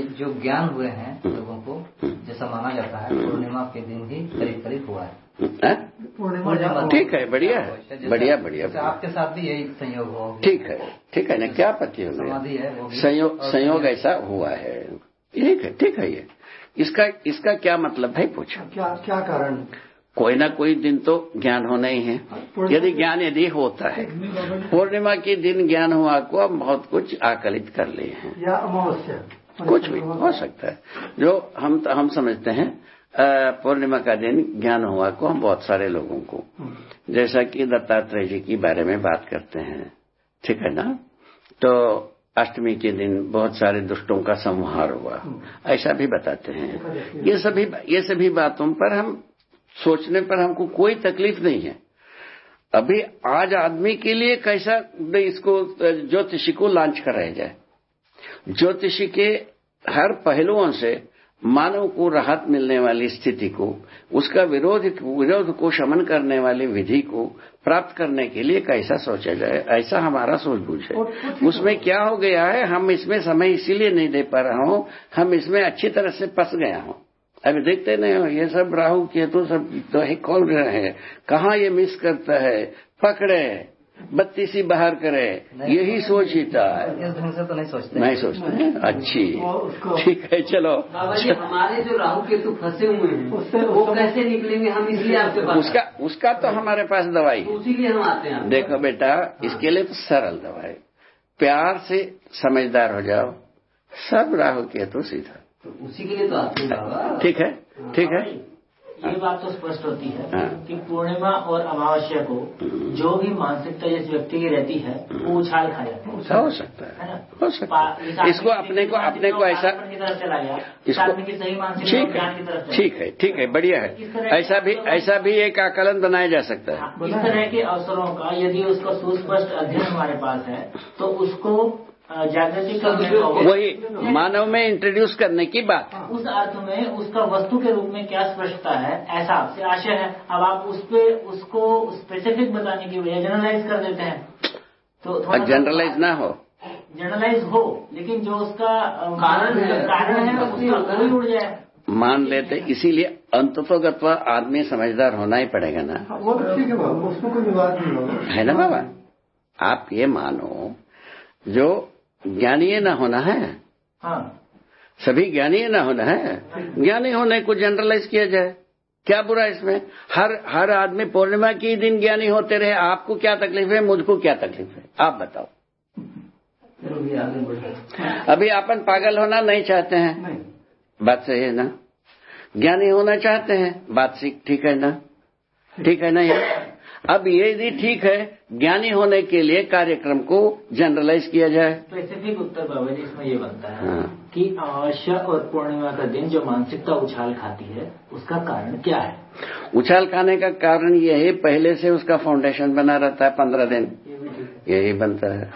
जो ज्ञान हुए हैं लोगों को जैसा माना जाता है पूर्णिमा के दिन ही करीब करीब हुआ है। पूर्णिमा ठीक है बढ़िया है बढ़िया बढ़िया आपके साथ भी यही संयोग हो ठीक है ठीक है ना क्या पति हो भी। संयोग संयोग ऐसा हुआ है। ठीक है ठीक है ये। इसका इसका क्या मतलब है पूछो। क्या क्या कारण? कोई ना कोई दिन तो ज्ञान होना ही है। यदि ज्ञान यदि होता है पूर्णिमा के दिन ज्ञान हुआ को हम बहुत कुछ आकलित कर लिए हैं। या अमावस्या। कुछ भी, हो सकता है। जो हम हम समझते हैं पूर्णिमा का दिन ज्ञान हुआ को हम बहुत सारे लोगों को। जैसा कि दत्तात्रेय जी के बारे में बात करते हैं, ठीक है ना? तो अष्टमी के दिन बहुत सारे दुष्टों का संहार हुआ। ऐसा भी बताते हैं। ये सभी ये सभी बातों पर हम, सोचने पर हमको कोई तकलीफ़ नहीं है। अभी आज आदमी के लिए कैसा, इसको, ज्योतिषी को लॉन्च कराया जाए। ज्योतिषी के हर पहलुओं से मानव को राहत मिलने वाली स्थिति को उसका विरोध विरोध को शमन करने वाली विधि को प्राप्त करने के लिए कैसा सोचा जाए ऐसा हमारा सूझबूझ है। उसमें क्या हो गया है? हम इसमें समय इसीलिए नहीं दे पा रहा हूँ हम इसमें अच्छी तरह से फंस गया हूँ। अभी देखते नहीं हो ये सब राहु केतु सब तो है कौन रहे हैं। कहाँ ये मिस करता है? पकड़े। बत्तीसी बाहर करे। यही सोचता है। इस ढंग से तो नहीं सोचते। नहीं सोचते। अच्छी। ठीक है चलो। हमारे जो राहु केतु फंसे हुए हैं उससे- वो कैसे निकलेंगे? हम इसलिए आपके पास उसका उसका तो हमारे पास दवाई। है उसी हम आते हैं देखो बेटा इसके लिए तो सरल दवाई। प्यार से समझदार हो जाओ। सब राहु केतु सीधा। तो उसी के लिए तो आते हैं ठीक है? ठीक है। ये बात तो स्पष्ट होती है हाँ। कि पूर्णिमा और अमावस्या को जो भी मानसिकता जिस व्यक्ति की रहती है वो उछाल खा जाता है। हो सकता है। है हो सकता है। इसको अपने को अपने को ऐसा ठीक है। ठीक है ठीक है बढ़िया है। ऐसा भी ऐसा भी एक आकलन बनाया जा सकता है। हाँ, इस तरह के अवसरों का यदि उसका सुस्पष्ट अध्ययन हमारे पास है तो उसको जागृति का वही मानव में इंट्रोड्यूस करने की बात। है उस अर्थ में उसका वस्तु के रूप में क्या स्पष्टता है ऐसा आपसे आशय है। अब आप उस पे उसको स्पेसिफिक बताने की वजह जनरलाइज कर देते हैं। तो जनरलाइज ना हो। जनरलाइज हो लेकिन जो उसका कारण है, कारण है उसका कोई उड़ जाए। मान लेते इसीलिए अंततोगत्वा आदमी समझदार होना ही पड़ेगा ना। वो तो ठीक है बाबू उसमें कोई विवाद नहीं होगा। है ना बाबा? आप ये मानो जो ज्ञानी न होना है। हाँ। सभी ज्ञानी न होना है। ज्ञानी होने को जनरलाइज किया जाए। क्या बुरा इसमें? हर हर आदमी पूर्णिमा के दिन ज्ञानी होते रहे। आपको क्या तकलीफ़ है? मुझको क्या तकलीफ़ है? आप बताओ। अभी अपन पागल होना नहीं चाहते हैं। नहीं। बात सही है ना? ज्ञानी होना चाहते हैं। बात सीख ठीक है ना? ठीक है ना ये अब ये भी ठीक है ज्ञानी होने के लिए कार्यक्रम को जनरलाइज किया जाए। स्पेसिफिक उत्तर बाबा जी इसमें ये बनता है हाँ। कि अमावस्या और पूर्णिमा का दिन जो मानसिकता उछाल खाती है उसका कारण क्या है? उछाल खाने का कारण ये है पहले से उसका फाउंडेशन बना रहता है पंद्रह दिन। है। यही बनता है।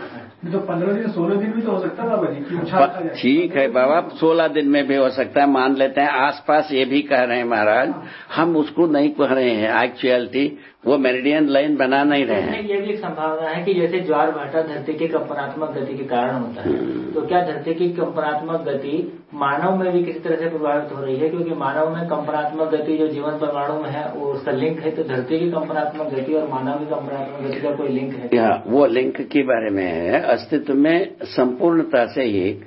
तो पंद्रह दिन सोलह दिन भी तो हो सकता है बाबा जी उछाल ठीक है बाबा सोलह दिन में भी हो सकता है मान लेते हैं आसपास ये भी कह रहे हैं महाराज हम उसको नहीं कह रहे हैं एक्चुअलिटी वो मेरिडियन लाइन बना नहीं रहे हैं। ये भी एक संभावना है कि जैसे ज्वार भाटा धरती के कंपनात्मक गति के कारण होता है हम्म। तो क्या धरती की कंपनात्मक गति मानव में भी किसी तरह से प्रभावित हो रही है? क्योंकि मानव में कंपनात्मक गति जो जीवन परमाणु में है वो उसका लिंक है तो धरती की कंपनात्मक गति और मानव की कंपनात्मक गति का कोई लिंक है? यहाँ वो लिंक के बारे में है। अस्तित्व में संपूर्णता से एक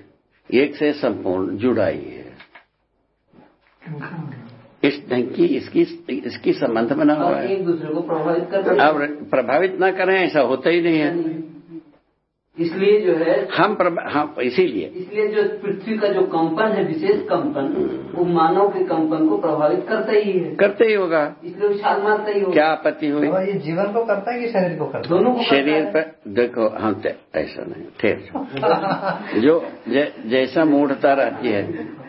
एक से संपूर्ण जुड़ाई है। इस ढंग की इसकी इसकी संबंध बना हुआ और है एक दूसरे को प्रभावित करते अब प्रभावित ना करें ऐसा होता ही नहीं है। इसलिए जो है हम हम इसीलिए। इसलिए जो पृथ्वी का जो कंपन है विशेष कंपन वो मानव के कंपन को प्रभावित करता ही है। करते ही होगा। इसलिए उछाल मारता ही होगा। क्या आपत्ति हुई? बाबा, ये जीवन को करता है कि शरीर को करता दोनों को शरीर पर देखो हम ऐसा नहीं ठेर जो जै, जैसा मूढ़ता रहती है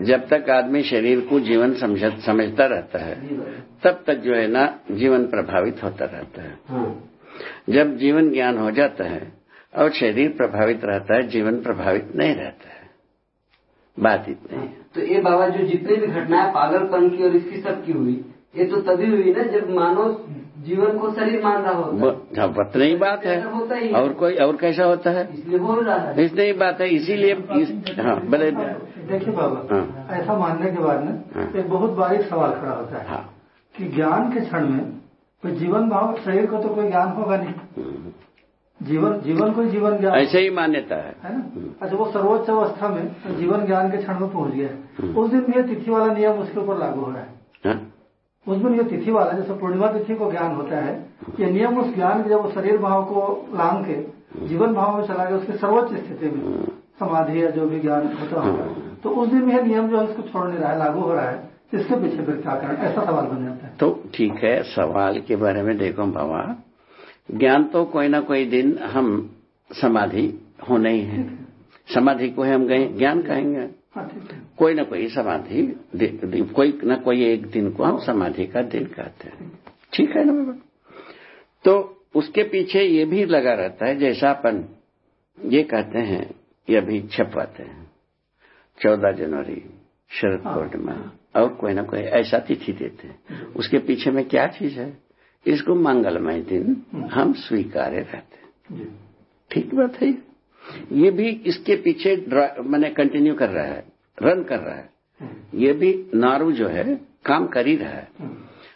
जब तक आदमी शरीर को जीवन समझ, समझता रहता है तब तक जो है ना जीवन प्रभावित होता रहता है। हाँ। जब जीवन ज्ञान हो जाता है और शरीर प्रभावित रहता है जीवन प्रभावित नहीं रहता है। बात इतनी है। तो ये बाबा जो जितनी भी घटनाएँ पागलपन की और इसकी सब की हुई ये तो तभी हुई ना जब मानव जीवन को शरीर मान रहा होता है। हाँ, बात है। होता ही और कोई और कैसा होता है? इसलिए बोल रहा है। इतनी ही बात है इसीलिए इस, हाँ बोले देखिए बाबा हाँ। ऐसा मानने के बाद में एक बहुत बारीक सवाल खड़ा होता है हाँ। कि ज्ञान के क्षण में कोई जीवन भाव शरीर को तो कोई ज्ञान होगा नहीं। जीवन जीवन कोई जीवन ज्ञान ऐसे ही मान्यता है। है ना? अच्छा वो सर्वोच्च अवस्था में जीवन ज्ञान के क्षण में पहुँच गया। है उस दिन भी ये तिथि वाला नियम उसके ऊपर लागू हो रहा हाँ? उस दिन ये तिथि वाला जैसे पूर्णिमा तिथि को ज्ञान होता है ये नियम उस ज्ञान के जब वो शरीर भाव को लांग के जीवन भाव में चला गया उसकी सर्वोच्च स्थिति में समाधि या जो भी ज्ञान होता होगा तो उस दिन यह नियम जो है इसको छोड़ नहीं रहा है लागू हो रहा है इसके पीछे फिर क्या कारण ऐसा सवाल बन जाता है। तो ठीक है सवाल के बारे में देखो बाबा ज्ञान तो कोई ना कोई दिन हम समाधि होने ही है। समाधि को हम गए ज्ञान कहेंगे। कोई ना कोई समाधि कोई ना कोई एक दिन को हम समाधि का दिन कहते हैं। ठीक है ना बाबा? तो उसके पीछे ये भी लगा रहता है जैसा अपन ये कहते हैं ये भी छपवाते हैं। चौदह जनवरी शरद पूर्णिमा और कोई ना कोई ऐसा तिथि देते हैं। उसके पीछे में क्या चीज़ है? इसको मंगलमय दिन हम स्वीकार्य रहते हैं। ठीक बात है ये भी इसके पीछे मैंने कंटिन्यू कर रहा है रन कर रहा है। ये भी नारू जो है काम कर ही रहा है।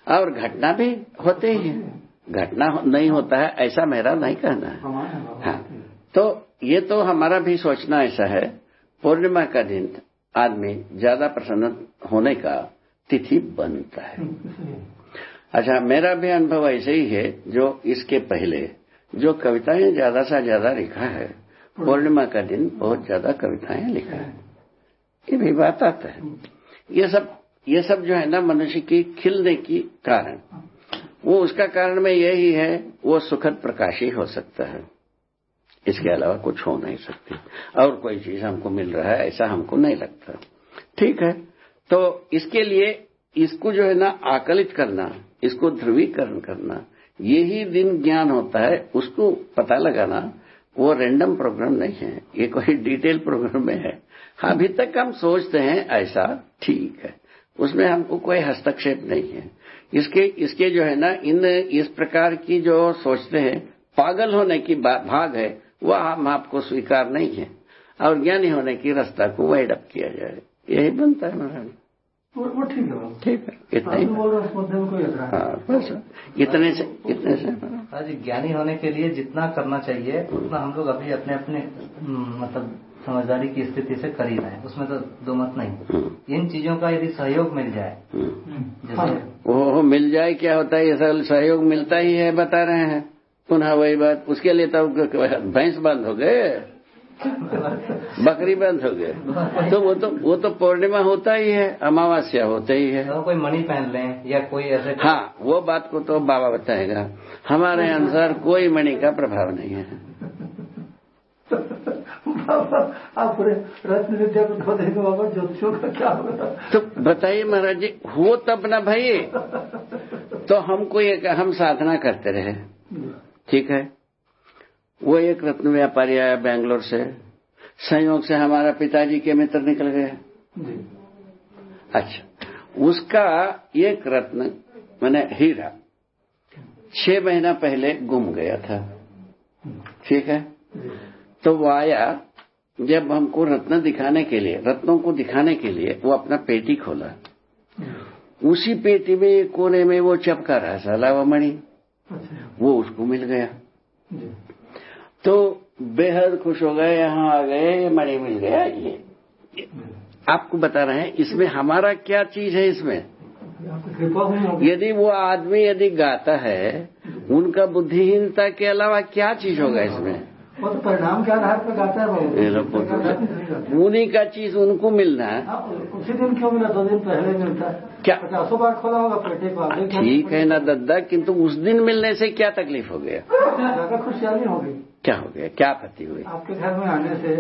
और घटना भी होते ही है। घटना नहीं होता है ऐसा मेरा नहीं कहना है। है। तो ये तो हमारा भी सोचना ऐसा है पूर्णिमा का दिन आदमी ज़्यादा प्रसन्न होने का तिथि बनता है। अच्छा मेरा भी अनुभव ऐसे ही है जो इसके पहले जो कविताएँ ज़्यादा से ज़्यादा लिखा है पूर्णिमा का दिन बहुत ज़्यादा कविताएँ लिखा है। ये भी बात आता है। ये सब ये सब जो है ना मनुष्य की खिलने की कारण। वो उसका कारण में यही है, वो सुखद प्रकाशी हो सकता है। इसके अलावा कुछ हो नहीं सकती। और कोई चीज़ हमको मिल रहा है, ऐसा हमको नहीं लगता। ठीक है? तो इसके लिए इसको जो है ना आकलित करना, इसको ध्रुवीकरण करना यही दिन ज्ञान होता है, उसको पता लगाना वो रैंडम प्रोग्राम नहीं है, ये कोई डिटेल प्रोग्राम में है। अभी तक हम सोचते हैं, ऐसा ठीक है। उसमें हमको कोई हस्तक्षेप नहीं है। इसके इसके जो है ना, इन, इस प्रकार की जो सोचते हैं, पागल होने की भाग है वह हम आपको स्वीकार नहीं है। और ज्ञानी होने की रास्ता को वाइड अप किया जाए। यही बनता है महाराज वो वो ठीक है। ठीक है। इतना ही हैं। हाँ बस से इतने से। हाँ जी ज्ञानी होने के लिए जितना करना चाहिए उतना हम लोग अभी अपने अपने हम्म, मतलब समझदारी की स्थिति से कर ही। रहे हैं उसमें तो दो मत नहीं। हम्म, इन चीज़ों का यदि सहयोग मिल जाए हम्म। जैसे वो वो मिल जाए क्या होता है ये सब सहयोग मिलता ही है बता रहे हैं। पुनः वही बात उसके लिए तो भैंस बंद हो गए। बकरी बंद हो गए तो वो तो वो तो पूर्णिमा होता ही है अमावस्या होता ही है। तो कोई मणि पहन लें या कोई ऐसे हाँ वो बात को तो बाबा बताएगा। हमारे अनुसार कोई मणि का प्रभाव नहीं है। आप पूरे रत्न विद्या को धो देंगे बाबा ज्योतिषों का क्या होगा? तो बताइए महाराज जी हो तब ना भाई। तो हमको एक हम साधना करते रहे। ठीक है? वो एक रत्न व्यापारी आया बैंगलोर से। संयोग से हमारा पिताजी के मित्र निकल गए। अच्छा उसका एक रत्न मैंने हीरा छह महीना पहले गुम गया था। ठीक है? तो वो आया जब हमको रत्न दिखाने के लिए रत्नों को दिखाने के लिए वो अपना पेटी खोला। उसी पेटी में कोने में वो चपका रहा साला वो मणि। अच्छा। वो उसको मिल गया। तो बेहद खुश हो गए, यहाँ आ गए मणि मिल गया ये ये। आपको बता रहे हैं, इसमें हमारा क्या चीज़ है इसमें यदि वो आदमी यदि गाता है, उनका बुद्धिहीनता के अलावा क्या चीज़ होगा इसमें वो तो परिणाम के आधार पर गाता है गाता। उन्हीं का चीज़ उनको मिलना है। हाँ, उसी दिन क्यों मिला? दो दिन पहले मिलता है। क्या? पचासों बार खोला होगा पेटे को ठीक है ना दद्दा किंतु उस दिन मिलने से क्या तकलीफ़ हो गया? ज़्यादा खुशहाली हो गई। क्या हो गया? क्या आपत्ति हुई? आपके घर में आने से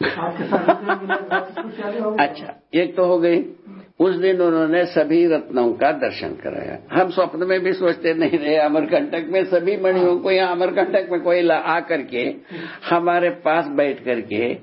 आपके साथ खुशहाली होगी अच्छा एक तो हो गई। उस दिन उन्होंने सभी रत्नों का दर्शन कराया। हम स्वप्न में भी सोचते नहीं रहे अमरकंटक में सभी मणियों को या अमरकंटक में कोई आकर के हमारे पास बैठ करके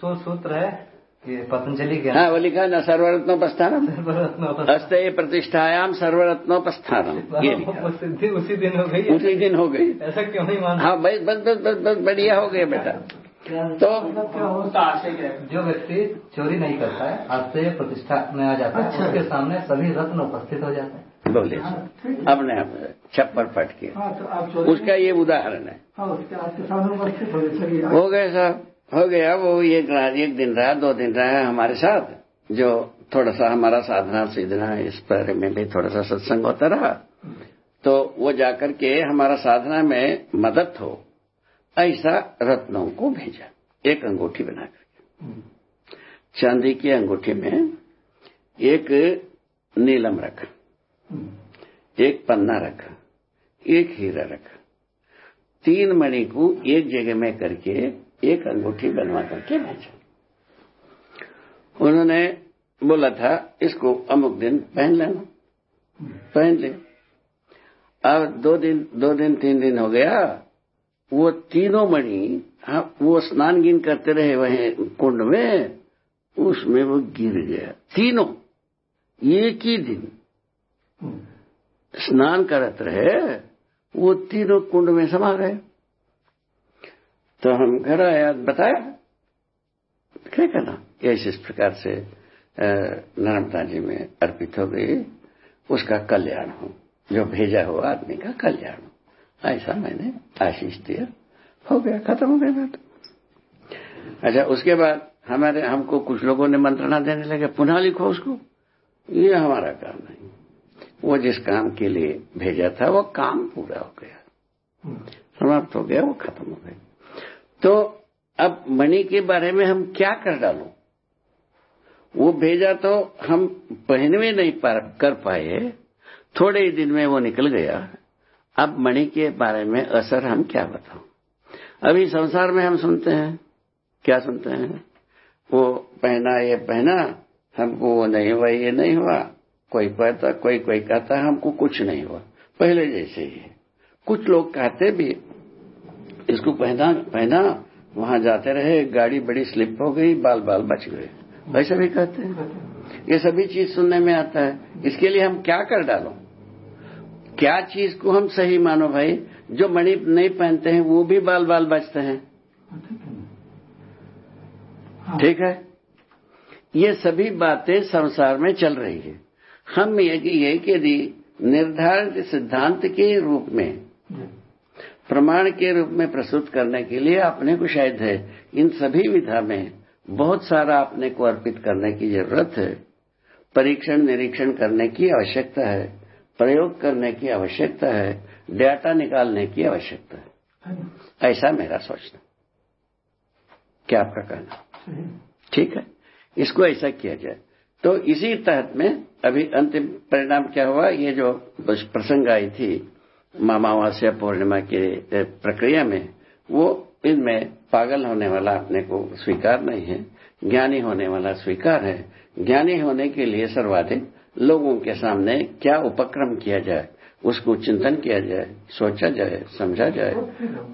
सू- सूत्र है पतंजलि के हाँ वो लिखा है ना सर्वरत्नोपस्थानम? सर्वरत्न हस्ते प्रतिष्ठायाम सर्वरत्नोपस्थानम ये सिद्धि उसी दिन हो गई। उसी दिन हो गई। ऐसा क्यों नहीं मानते? हाँ बस बस बस बस बस बढ़िया हो गया बेटा। तो क्या आशय जो व्यक्ति चोरी नहीं करता है आश्चर्य प्रतिष्ठा में आ जाता है अच्छा। उसके सामने सभी रत्न उपस्थित हो जाते हैं। बोलिए हाँ। अपने आप छप्पर फट के। हाँ तो उसका ये उदाहरण है। हाँ हो गए साहब हो गया वो एक रात एक दिन रहा दो दिन रहा हमारे साथ जो थोड़ा सा हमारा साधना सीधना इस बारे में भी थोड़ा सा सत्संग होता रहा। तो वो जाकर के हमारा साधना में मदद हो। ऐसा रत्नों को भेजा। एक अंगूठी बनाकर चांदी की अंगूठी में एक नीलम रखा, एक पन्ना रखा, एक हीरा रखा। तीन मणि को एक जगह में करके एक अंगूठी बनवा करके भेजा। उन्होंने बोला था, इसको अमुक दिन पहन लेना। पहन ले। अब दो दिन दो दिन, तीन दिन हो गया। वो तीनों मणि हाँ, वो स्नान गिन करते रहे वहीं कुंड में उसमें वो गिर गया। तीनों एक ही दिन स्नान करत रहे वो तीनों कुंड में समा गए तो हम घर आया बताया। क्या करना ऐसे इस प्रकार से नर्मदा जी में अर्पित हो गई। उसका कल्याण हो। जो भेजा हुआ आदमी का कल्याण हो। ऐसा मैंने आशीष दिया। हो गया, खत्म हो गया बात। अच्छा उसके बाद हमारे, हमको कुछ लोगों ने मंत्रणा देने लगे, पुनः लिखो उसको। ये हमारा काम नहीं। वो जिस काम के लिए भेजा था, वो काम पूरा हो गया। समाप्त हो गया, वो खत्म हो गया। तो अब मणि के बारे में हम क्या कर डालो? वो भेजा तो हम पहनवे नहीं कर पाए, थोड़े ही दिन में वो निकल गया। अब मणि के बारे में असर हम क्या बताओ अभी संसार में हम सुनते हैं। क्या सुनते हैं? वो पहना ये पहना, हमको वो नहीं हुआ, ये नहीं हुआ। कोई कहता कोई कोई कहता, हमको कुछ नहीं हुआ। पहले जैसे ही है। कुछ लोग कहते भी, इसको पहना पहना, वहाँ जाते रहे, गाड़ी बड़ी स्लिप हो गई बाल बाल बच गए। वैसे भी कहते हैं। ये सभी चीज़ सुनने में आता है। इसके लिए हम क्या कर डालो? क्या चीज़ को हम सही मानो भाई? जो मणि नहीं पहनते हैं, वो भी बाल बाल बचते हैं। ठीक है? ये सभी बातें संसार में चल रही है। हम ये ये कि यदि निर्धारित सिद्धांत के रूप में, प्रमाण के रूप में प्रस्तुत करने के लिए अपने को शायद है, इन सभी विधा में बहुत सारा अपने को अर्पित करने की ज़रूरत है। परीक्षण निरीक्षण करने की आवश्यकता है। प्रयोग करने की आवश्यकता है डाटा निकालने की आवश्यकता है। ऐसा मेरा सोचना। क्या आपका कहना? ठीक है। इसको ऐसा किया जाए। तो इसी तहत में अभी अंतिम परिणाम क्या हुआ? ये जो प्रसंग आई थी मामावास्या पूर्णिमा की प्रक्रिया में वो इनमें पागल होने वाला अपने को स्वीकार नहीं है ज्ञानी होने वाला स्वीकार है। ज्ञानी होने के लिए सर्वाधिक लोगों के सामने क्या उपक्रम किया जाए उसको चिंतन किया जाए सोचा जाए समझा जाए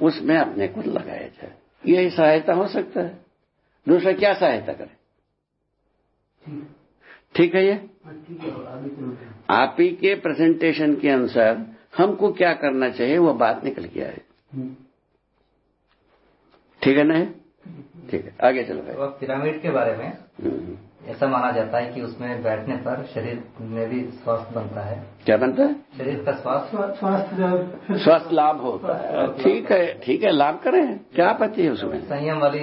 उसमें अपने को लगाया जाए। यही सहायता हो सकता है। दूसरा क्या सहायता करे? ठीक है ये? आप ही के प्रेजेंटेशन के अनुसार हमको क्या करना चाहिए वो बात निकल के आए। ठीक है ना ठीक है आगे चलो भाई। पिरामिड के बारे में। हम्म। ऐसा माना जाता है कि उसमें बैठने पर शरीर में भी स्वास्थ्य बनता है। क्या बनता है? शरीर का स्वास्थ्य। स्वास्थ्य स्वास्थ्य लाभ होता है ठीक है ठीक है लाभ करें। क्या आपत्ति है उसमें? संयम वाली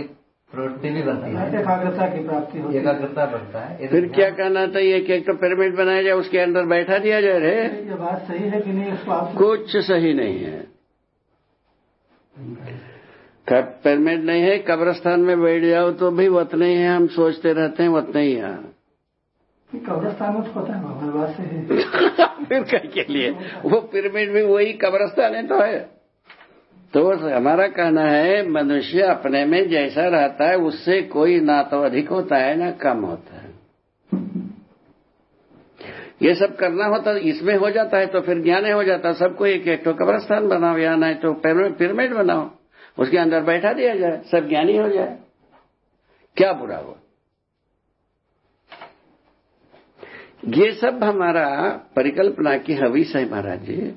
प्रवृत्ति भी बनती है। एकाग्रता की प्राप्ति एकाग्रता बनता है। फिर क्या कहना चाहिए कि एक तो पिरामिड बनाया जाए उसके अंदर बैठा दिया जाए रे। ये बात सही है कि नहीं कुछ सही नहीं है। पिरामिड नहीं है कब्रस्तान में बैठ जाओ तो भी उतना ही है हम सोचते रहते हैं उतना ही है। कब्रस्तान में तो पता है फिर कह के लिए। वो पिरामिड भी वही कब्रस्तान है तो है। तो हमारा कहना है मनुष्य अपने में जैसा रहता है उससे कोई ना तो अधिक होता है ना कम होता है। ये सब करना होता इसमें हो जाता है तो फिर ज्ञान हो जाता है। सबको एक एक तो कब्रस्तान बनाओ या नहीं तो पिरामिड बनाओ। उसके अंदर बैठा दिया जाए, सब ज्ञानी हो जाए। क्या बुरा हो ये सब हमारा परिकल्पना की हवीस है महाराज जी।